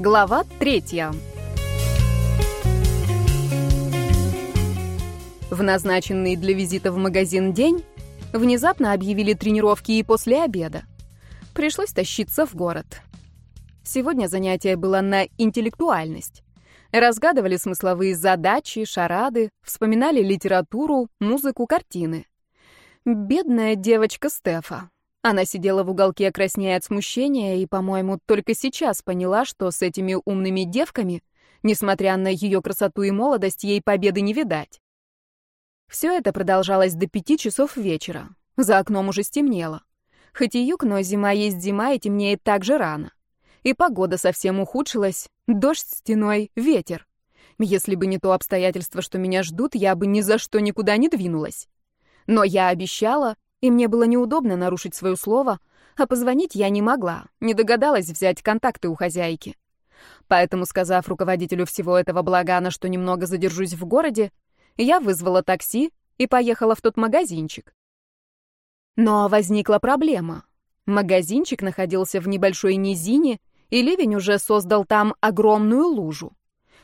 Глава третья. В назначенный для визита в магазин день внезапно объявили тренировки и после обеда. Пришлось тащиться в город. Сегодня занятие было на интеллектуальность. Разгадывали смысловые задачи, шарады, вспоминали литературу, музыку, картины. Бедная девочка Стефа. Она сидела в уголке, краснея от смущения, и, по-моему, только сейчас поняла, что с этими умными девками, несмотря на ее красоту и молодость, ей победы не видать. Все это продолжалось до пяти часов вечера. За окном уже стемнело. Хоть и юг, но зима есть зима, и темнеет так же рано. И погода совсем ухудшилась. Дождь стеной, ветер. Если бы не то обстоятельство, что меня ждут, я бы ни за что никуда не двинулась. Но я обещала, и мне было неудобно нарушить свое слово, а позвонить я не могла, не догадалась взять контакты у хозяйки. Поэтому, сказав руководителю всего этого благана, что немного задержусь в городе, я вызвала такси и поехала в тот магазинчик. Но возникла проблема. Магазинчик находился в небольшой низине, и ливень уже создал там огромную лужу.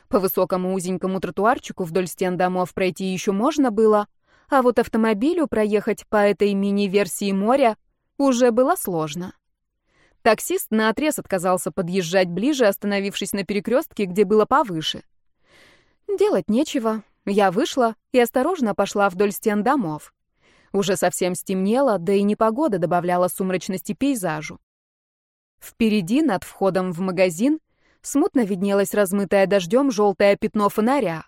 По высокому узенькому тротуарчику вдоль стен домов пройти еще можно было, а вот автомобилю проехать по этой мини-версии моря уже было сложно. Таксист наотрез отказался подъезжать ближе, остановившись на перекрестке, где было повыше. Делать нечего. Я вышла и осторожно пошла вдоль стен домов. Уже совсем стемнело, да и непогода добавляла сумрачности пейзажу. Впереди, над входом в магазин, смутно виднелось размытое дождем желтое пятно фонаря.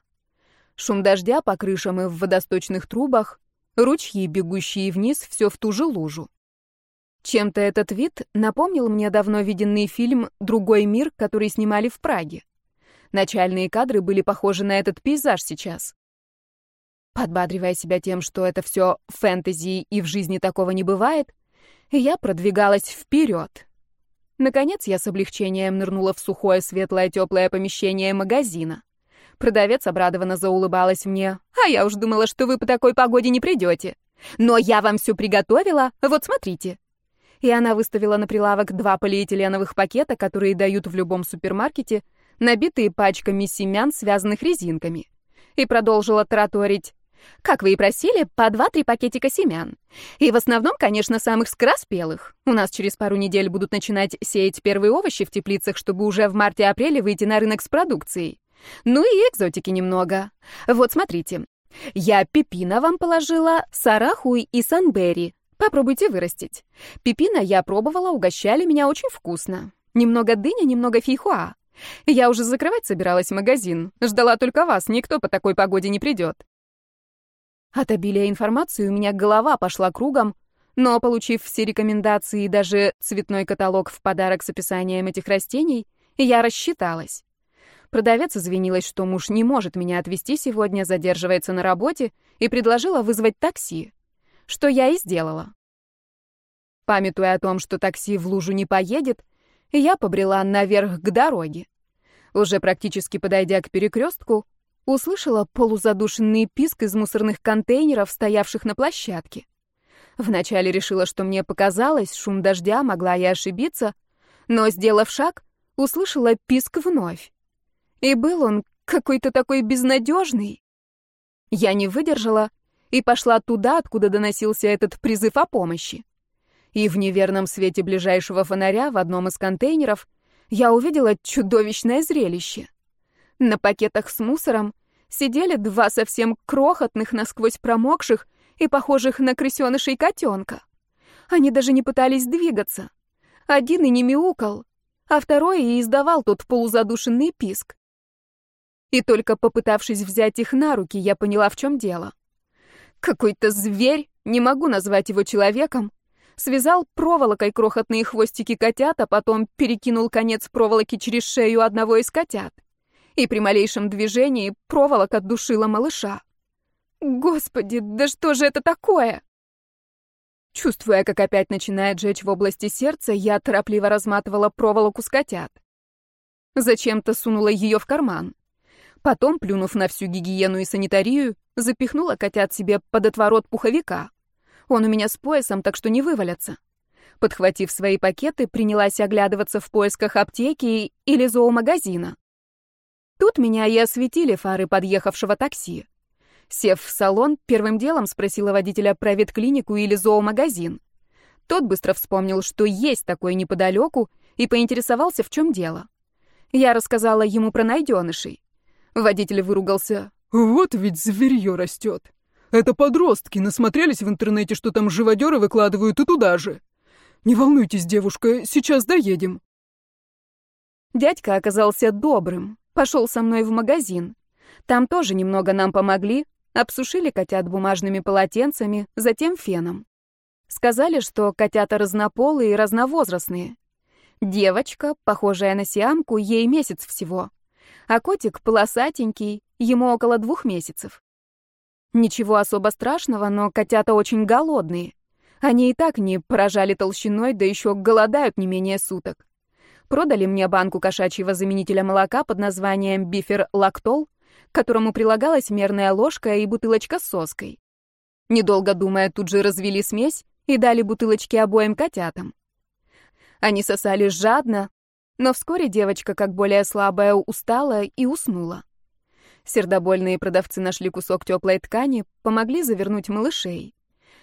Шум дождя по крышам и в водосточных трубах, ручьи, бегущие вниз, все в ту же лужу. Чем-то этот вид напомнил мне давно виденный фильм «Другой мир», который снимали в Праге. Начальные кадры были похожи на этот пейзаж сейчас. Подбадривая себя тем, что это все фэнтези и в жизни такого не бывает, я продвигалась вперед. Наконец я с облегчением нырнула в сухое, светлое, теплое помещение магазина. Продавец обрадованно заулыбалась мне. «А я уж думала, что вы по такой погоде не придете. Но я вам все приготовила, вот смотрите». И она выставила на прилавок два полиэтиленовых пакета, которые дают в любом супермаркете, набитые пачками семян, связанных резинками. И продолжила тараторить. Как вы и просили, по два-три пакетика семян. И в основном, конечно, самых скороспелых. У нас через пару недель будут начинать сеять первые овощи в теплицах, чтобы уже в марте-апреле выйти на рынок с продукцией. Ну и экзотики немного. Вот смотрите. Я пепина вам положила, сарахуй и санберри. Попробуйте вырастить. Пепина я пробовала, угощали меня очень вкусно. Немного дыня, немного фейхуа. Я уже закрывать собиралась магазин. Ждала только вас, никто по такой погоде не придет. От обилия информации у меня голова пошла кругом, но, получив все рекомендации и даже цветной каталог в подарок с описанием этих растений, я рассчиталась. Продавец извинилась, что муж не может меня отвезти сегодня, задерживается на работе, и предложила вызвать такси, что я и сделала. Памятуя о том, что такси в лужу не поедет, я побрела наверх к дороге. Уже практически подойдя к перекрестку, услышала полузадушенный писк из мусорных контейнеров, стоявших на площадке. Вначале решила, что мне показалось, шум дождя, могла я ошибиться, но, сделав шаг, услышала писк вновь. И был он какой-то такой безнадежный. Я не выдержала и пошла туда, откуда доносился этот призыв о помощи. И в неверном свете ближайшего фонаря в одном из контейнеров я увидела чудовищное зрелище. На пакетах с мусором сидели два совсем крохотных, насквозь промокших и похожих на крысенышей котенка. Они даже не пытались двигаться. Один и не мяукал, а второй и издавал тот полузадушенный писк. И только попытавшись взять их на руки, я поняла, в чем дело. Какой-то зверь, не могу назвать его человеком, связал проволокой крохотные хвостики котят, а потом перекинул конец проволоки через шею одного из котят. И при малейшем движении проволока душила малыша. Господи, да что же это такое? Чувствуя, как опять начинает жечь в области сердца, я торопливо разматывала проволоку с котят. Зачем-то сунула ее в карман. Потом, плюнув на всю гигиену и санитарию, запихнула котят себе под отворот пуховика. Он у меня с поясом, так что не вывалятся. Подхватив свои пакеты, принялась оглядываться в поисках аптеки или зоомагазина. Тут меня и осветили фары подъехавшего такси. Сев в салон, первым делом спросила водителя про ветклинику или зоомагазин. Тот быстро вспомнил, что есть такой неподалеку, и поинтересовался, в чем дело. Я рассказала ему про найденышей. Водитель выругался. «Вот ведь зверье растет. Это подростки, насмотрелись в интернете, что там живодеры выкладывают и туда же. Не волнуйтесь, девушка, сейчас доедем». Дядька оказался добрым, пошел со мной в магазин. Там тоже немного нам помогли, обсушили котят бумажными полотенцами, затем феном. Сказали, что котята разнополые и разновозрастные. Девочка, похожая на сиамку, ей месяц всего. А котик полосатенький, ему около двух месяцев. Ничего особо страшного, но котята очень голодные. Они и так не поражали толщиной, да еще голодают не менее суток. Продали мне банку кошачьего заменителя молока под названием бифер лактол, к которому прилагалась мерная ложка и бутылочка с соской. Недолго думая, тут же развели смесь и дали бутылочки обоим котятам. Они сосали жадно, но вскоре девочка, как более слабая, устала и уснула. Сердобольные продавцы нашли кусок теплой ткани, помогли завернуть малышей.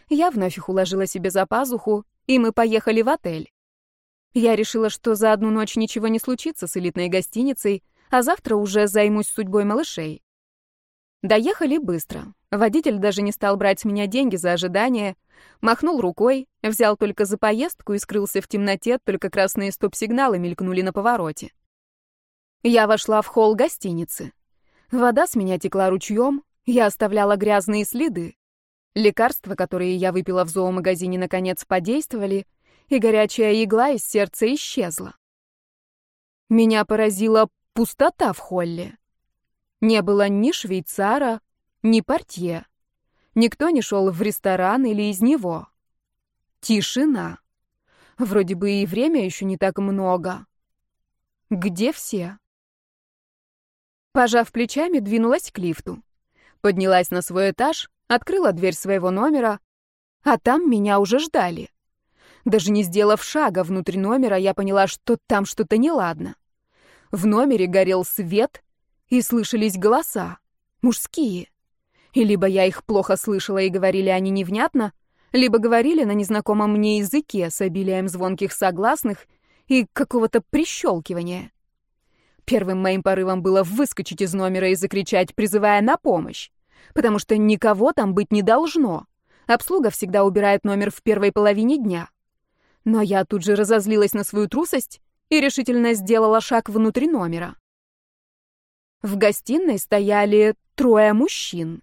Я вновь их уложила себе за пазуху, и мы поехали в отель. Я решила, что за одну ночь ничего не случится с элитной гостиницей, а завтра уже займусь судьбой малышей. Доехали быстро. Водитель даже не стал брать с меня деньги за ожидание, махнул рукой, взял только за поездку и скрылся в темноте, только красные стоп-сигналы мелькнули на повороте. Я вошла в холл гостиницы. Вода с меня текла ручьем, я оставляла грязные следы. Лекарства, которые я выпила в зоомагазине, наконец подействовали, и горячая игла из сердца исчезла. Меня поразила пустота в холле. Не было ни швейцара, ни портье. Никто не шел в ресторан или из него. Тишина. Вроде бы и время еще не так много. Где все? Пожав плечами, двинулась к лифту. Поднялась на свой этаж, открыла дверь своего номера, а там меня уже ждали. Даже не сделав шага внутрь номера, я поняла, что там что-то неладно. В номере горел свет, и слышались голоса, мужские. И либо я их плохо слышала и говорили они невнятно, либо говорили на незнакомом мне языке с обилием звонких согласных и какого-то прищелкивания. Первым моим порывом было выскочить из номера и закричать, призывая на помощь, потому что никого там быть не должно. Обслуга всегда убирает номер в первой половине дня. Но я тут же разозлилась на свою трусость и решительно сделала шаг внутрь номера. В гостиной стояли трое мужчин.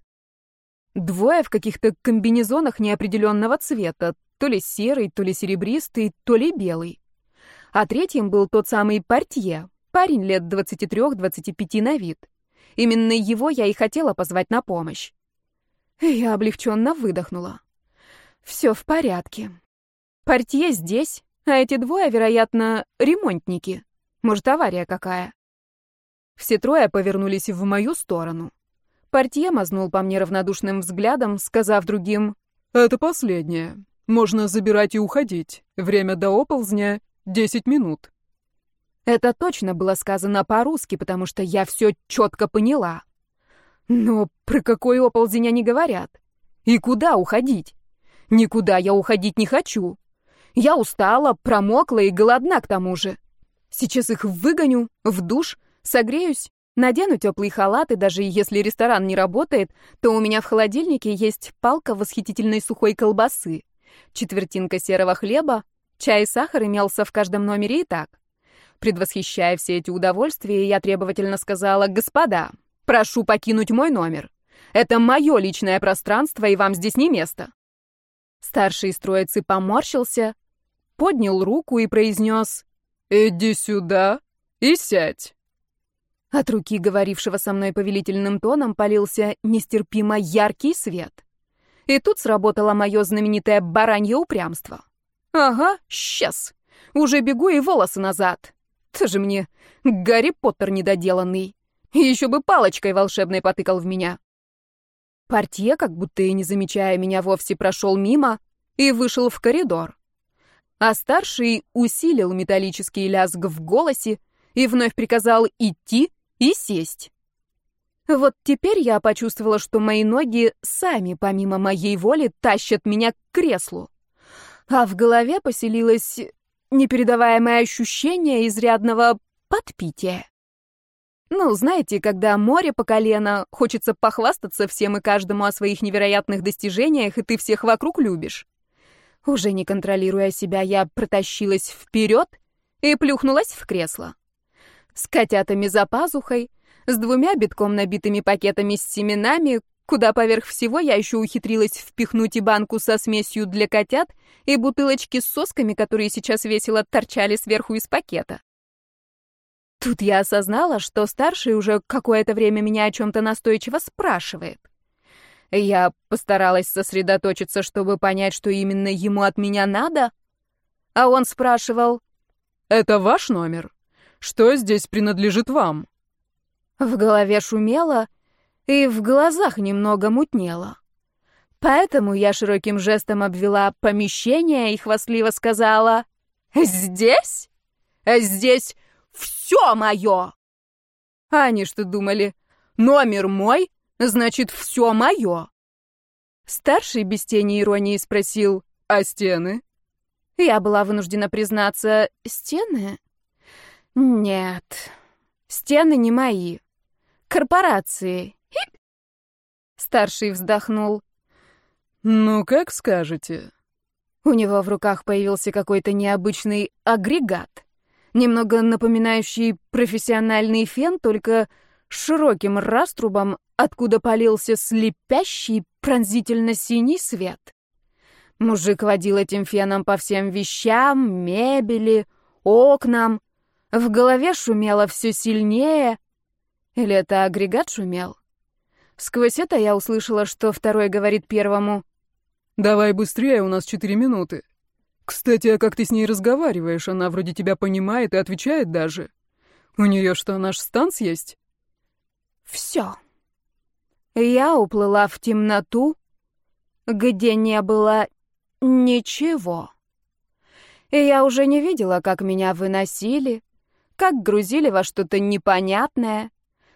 Двое в каких-то комбинезонах неопределенного цвета, то ли серый, то ли серебристый, то ли белый. А третьим был тот самый портье, парень лет 23-25 на вид. Именно его я и хотела позвать на помощь. Я облегченно выдохнула. Все в порядке. Портье здесь, а эти двое, вероятно, ремонтники. Может, авария какая. Все трое повернулись в мою сторону. Портье мазнул по мне равнодушным взглядом, сказав другим «Это последнее. Можно забирать и уходить. Время до оползня — десять минут». Это точно было сказано по-русски, потому что я все четко поняла. Но про какой оползень они говорят? И куда уходить? Никуда я уходить не хочу. Я устала, промокла и голодна к тому же. Сейчас их выгоню, в душ, согреюсь, надену теплый халат, и даже если ресторан не работает, то у меня в холодильнике есть палка восхитительной сухой колбасы, четвертинка серого хлеба, чай и сахар имелся в каждом номере и так. Предвосхищая все эти удовольствия, я требовательно сказала, «Господа, прошу покинуть мой номер. Это мое личное пространство, и вам здесь не место». Старший из троицы поморщился, поднял руку и произнес «Иди сюда и сядь». От руки говорившего со мной повелительным тоном полился нестерпимо яркий свет. И тут сработало мое знаменитое баранье упрямство. «Ага, сейчас. Уже бегу и волосы назад. Тоже мне Гарри Поттер недоделанный. Еще бы палочкой волшебной потыкал в меня». Портье, как будто и не замечая меня вовсе, прошел мимо и вышел в коридор. А старший усилил металлический лязг в голосе и вновь приказал идти и сесть. Вот теперь я почувствовала, что мои ноги сами, помимо моей воли, тащат меня к креслу. А в голове поселилось непередаваемое ощущение изрядного подпития. Ну, знаете, когда море по колено, хочется похвастаться всем и каждому о своих невероятных достижениях, и ты всех вокруг любишь. Уже не контролируя себя, я протащилась вперед и плюхнулась в кресло. С котятами за пазухой, с двумя битком набитыми пакетами с семенами, куда поверх всего я еще ухитрилась впихнуть и банку со смесью для котят, и бутылочки с сосками, которые сейчас весело торчали сверху из пакета. Тут я осознала, что старший уже какое-то время меня о чем-то настойчиво спрашивает. Я постаралась сосредоточиться, чтобы понять, что именно ему от меня надо, а он спрашивал «Это ваш номер? Что здесь принадлежит вам?» В голове шумело и в глазах немного мутнело. Поэтому я широким жестом обвела помещение и хвастливо сказала «Здесь? Здесь все мое!» А они что думали? Номер мой, значит, все мое. Старший без тени иронии спросил «А стены?» Я была вынуждена признаться «Стены?» Нет, стены не мои. Корпорации. Хип. Старший вздохнул. «Ну, как скажете». У него в руках появился какой-то необычный агрегат немного напоминающий профессиональный фен, только с широким раструбом, откуда полился слепящий пронзительно-синий свет. Мужик водил этим феном по всем вещам, мебели, окнам. В голове шумело все сильнее. Или это агрегат шумел? Сквозь это я услышала, что второй говорит первому. «Давай быстрее, у нас четыре минуты». Кстати, а как ты с ней разговариваешь? Она вроде тебя понимает и отвечает даже. У нее что, наш станц есть? Все. Я уплыла в темноту, где не было ничего. И я уже не видела, как меня выносили, как грузили во что-то непонятное,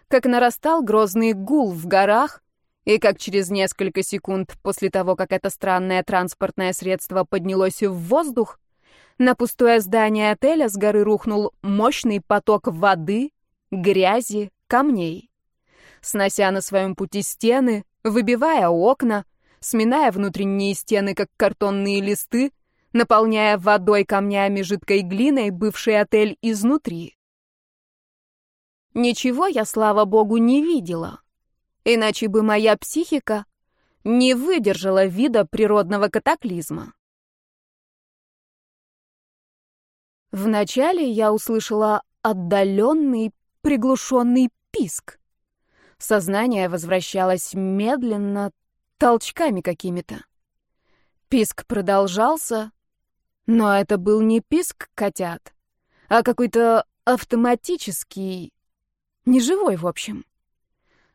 как нарастал грозный гул в горах, и как через несколько секунд после того, как это странное транспортное средство поднялось в воздух, на пустое здание отеля с горы рухнул мощный поток воды, грязи, камней. Снося на своем пути стены, выбивая окна, сминая внутренние стены, как картонные листы, наполняя водой, камнями, жидкой глиной бывший отель изнутри. Ничего я, слава богу, не видела иначе бы моя психика не выдержала вида природного катаклизма. Вначале я услышала отдаленный, приглушенный писк. Сознание возвращалось медленно, толчками какими-то. Писк продолжался, но это был не писк котят, а какой-то автоматический, неживой, в общем.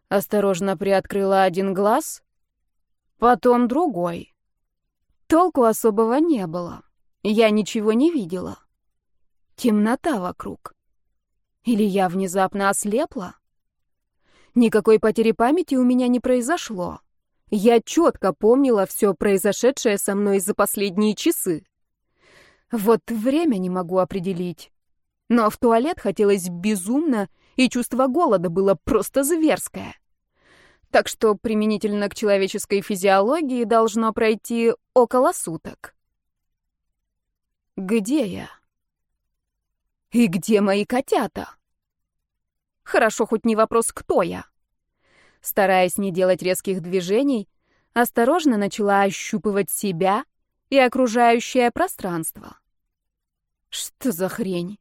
Осторожно приоткрыла один глаз, потом другой. Толку особого не было. Я ничего не видела. Темнота вокруг. Или я внезапно ослепла? Никакой потери памяти у меня не произошло. Я четко помнила все произошедшее со мной за последние часы. Вот время не могу определить. Но в туалет хотелось безумно, и чувство голода было просто зверское так что применительно к человеческой физиологии должно пройти около суток. Где я? И где мои котята? Хорошо, хоть не вопрос, кто я. Стараясь не делать резких движений, осторожно начала ощупывать себя и окружающее пространство. Что за хрень?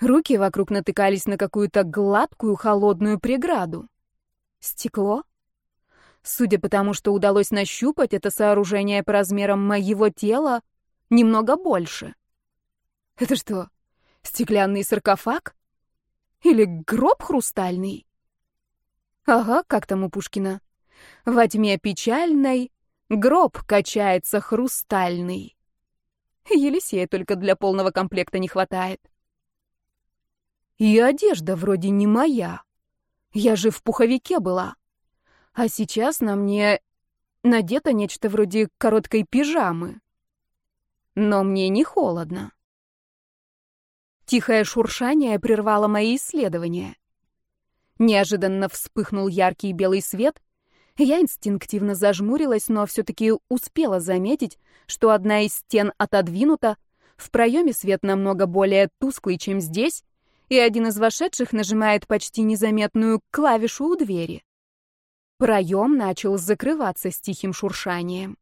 Руки вокруг натыкались на какую-то гладкую холодную преграду. Стекло? Судя по тому, что удалось нащупать, это сооружение по размерам моего тела немного больше. Это что, стеклянный саркофаг? Или гроб хрустальный? Ага, как там у Пушкина. Во тьме печальной гроб качается хрустальный. Елисея только для полного комплекта не хватает. И одежда вроде не моя. Я же в пуховике была. А сейчас на мне надето нечто вроде короткой пижамы. Но мне не холодно. Тихое шуршание прервало мои исследования. Неожиданно вспыхнул яркий белый свет. Я инстинктивно зажмурилась, но все-таки успела заметить, что одна из стен отодвинута, в проеме свет намного более тусклый, чем здесь, и один из вошедших нажимает почти незаметную клавишу у двери. Проем начал закрываться с тихим шуршанием.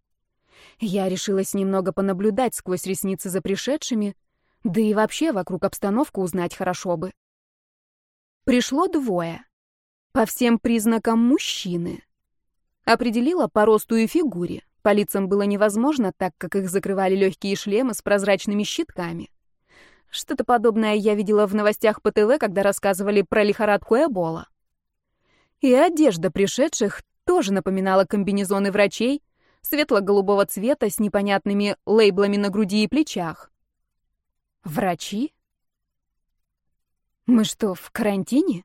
Я решилась немного понаблюдать сквозь ресницы за пришедшими, да и вообще вокруг обстановку узнать хорошо бы. Пришло двое. По всем признакам мужчины. Определила по росту и фигуре. По лицам было невозможно, так как их закрывали легкие шлемы с прозрачными щитками. Что-то подобное я видела в новостях по ТВ, когда рассказывали про лихорадку Эбола. И одежда пришедших тоже напоминала комбинезоны врачей, светло-голубого цвета с непонятными лейблами на груди и плечах. Врачи? Мы что, в карантине?